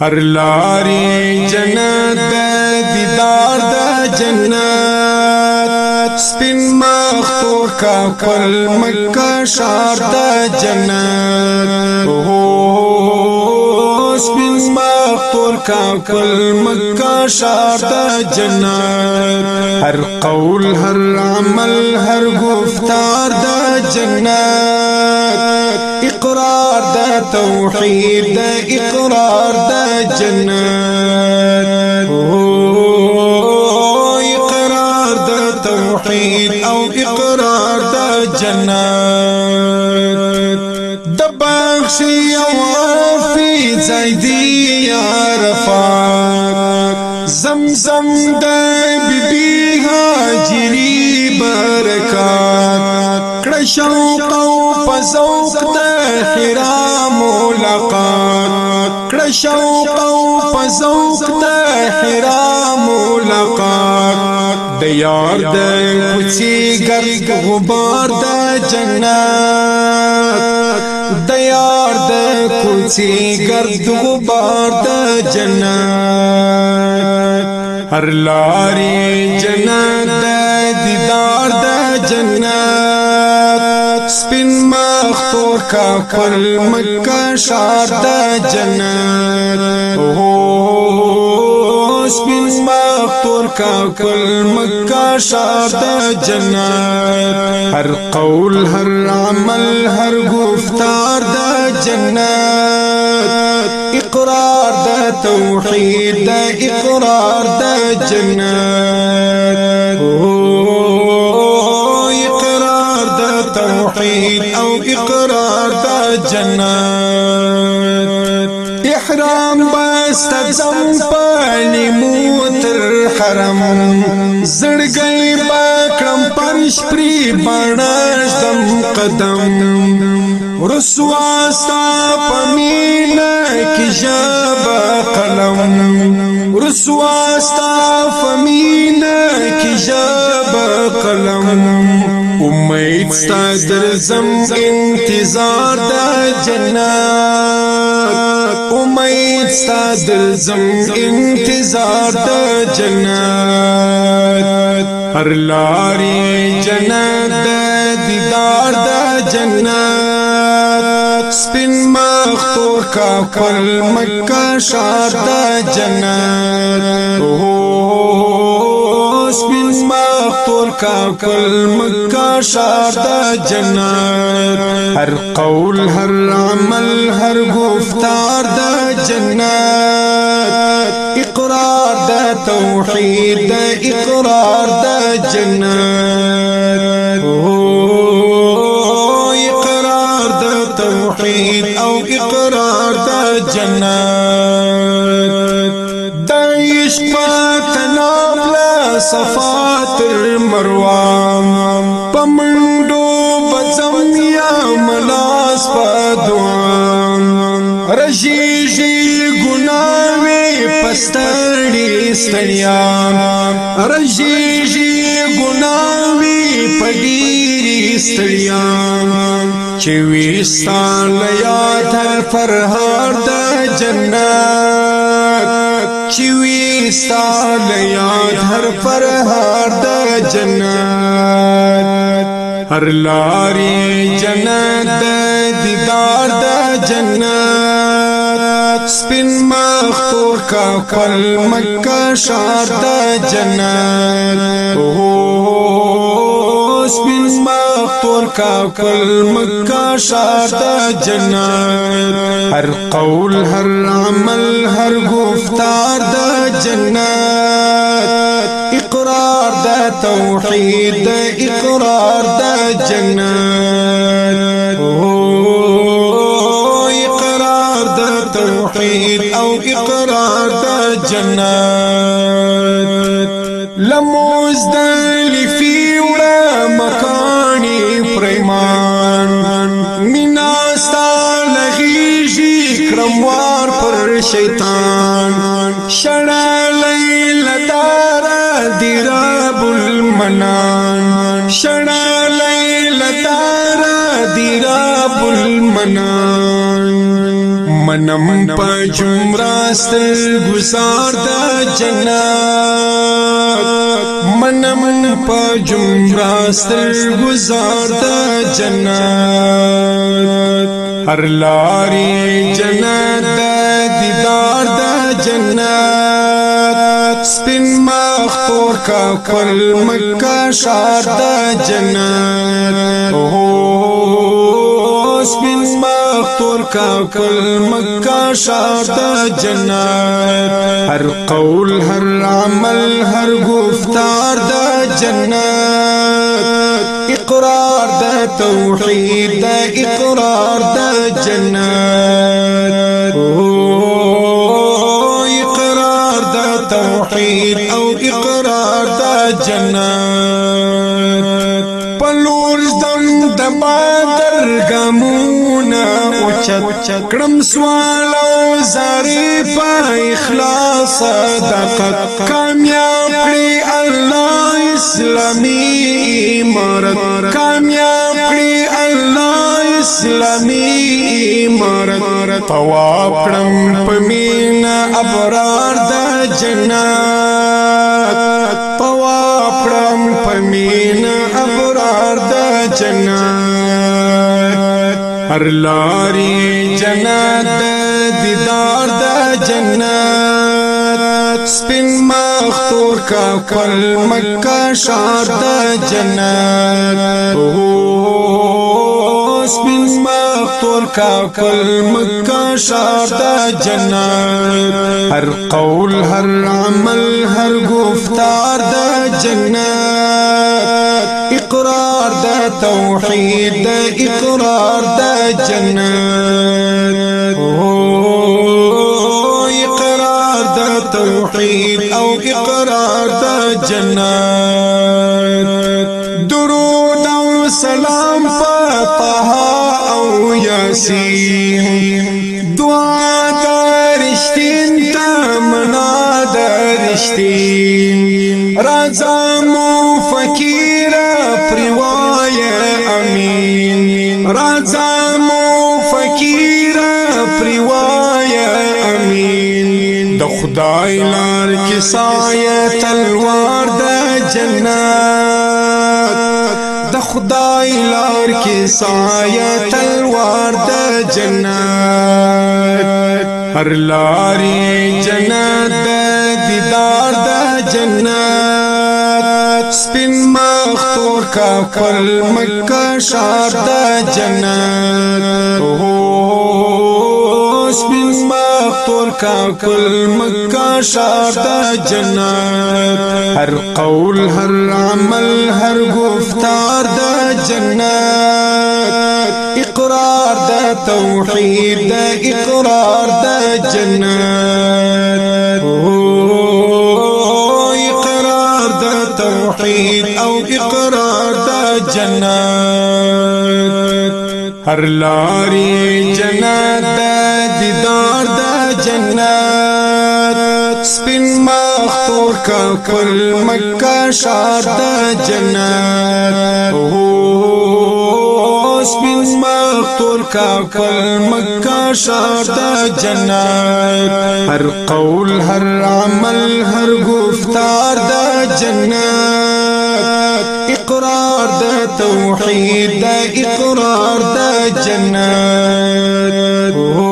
ہر لاری جنت دیدار دا جنت، سپن مخور کا پر مکہ شار دا جنت۔ ہو سپن مخور کا پر مکہ شار دا جنت۔ ہر قول، ہر عمل، ہر گفتار دا جنت۔ اقرار توحید د اقرار د جنت. اقرار د توحید او اقرار د جنت. د بخشي او عافي زیدی یا رفاق. زمزم د بیبي هاجری برکات. کړه شوق او پزوق د حرا ملاقات کړه شوق او پزوق د حرا ملاقات د یار د کوڅې ګرد غبار د جنت د یار د کوڅې ګرد غبار د جنت هر لاري جنت د دیدار د جنت سپین مخ تور کا کل مکه شار د جنت سپین مخ تور کا کل مکه شار د جنت. هر قول هر عمل هر گفتار د جنت. اقرار د توحید د اقرار د جنت. احرام بست زم پانی موتر حرم زړګي باکرم پرش پری بڼش دم قدم. رسوا ستا پمینا کی جاب قلم. رسوا ستا پمینا کی جاب قلم امید ستا درزم انتظار دا جنات. امید ستا درزم انتظار دا جنات. هر لاری جنت دیدار دا جنت سپین مخ تور کا کل مکه شار د جنت سپین مخ تور کا کل مکه شار د جنت۔ هر قول هر عمل هر گفتار د جنت۔ اقرار د توحید د اقرار د جنت۔ رجیجی گناوی پستړی ستړیان رجیجی گناوی پډیری ستړیان چې وستان یاد فرهار د جنت. چې وستان یاد هر فرهار د جنت. هر لاري جنت، دیدار د جنت. سپین مخ تور کا کل مکه شار د جنت۔ سپین مخ تور کا کل مکه شار د جنت۔ هر قول هر عمل هر گفتار د جنت۔ اقرار د توحید اقرار د جنت۔ لمزدلفی وړه مکانی پریمان. مینا ستالغیږي کرموار پر شیطان. شړه لیلتار دیراب المنان شړه لیلتار دیراب المنان منم پا راست گزار دا جنا منم پا راست گزار دا جنا ہر لاری جنا دا دیدار دا جنا سپن مخ کا پر مکہ شار دا جنا مخور کا کل مکه شار د جنت۔ هر قول هر عمل هر گفتار د جنت۔ اقرار د توحید د اقرار د جنت۔ اوچت کړم سوال او زری په اخلاص صدقت کامیاب کړی الله اسلامی امارت کامیاب کړی الله اسلامی امارت طواف کړم پمینا ابرار د جنت. طواف کړم پمینا ابرار د جنت. هر لاري جنت دیدار د جنت سپین مختور کا کل مکه شاد د جنت سپین مختور کا کل مکه شاد د جنت هر قول هر عمل هر گفتار د جنت اقرار د توحید اقرار د جنت توحید أو إقرار د جنت درود أو سلام په أو یاسین دعا د رښتین تمنا د رښتین رضا مو فقیر پروای امین رضا مو فقیر پروای خدای لار کې تلوار د جنت د خدای لار کې تلوار د جنت. هر لاري جنت دیدار د جنت. سپین مختور کا مکه شار د سپین مختور کا کل مکه شار د جنت هر قول هر عمل هر گفتار د جنت اقرار د توحید د اقرار د جنت اقرار د توحید أو اقرار د جنت هر لاري جنت دیدار د جنت، سپن مختور کا پر مکہ شاد جنت۔ سپن مختور کا پر مکہ شاد جنت۔ ہر قول، ہر عمل، ہر گفتار دا جنت۔ اقرار دا توحید دا اقرار دا جنت۔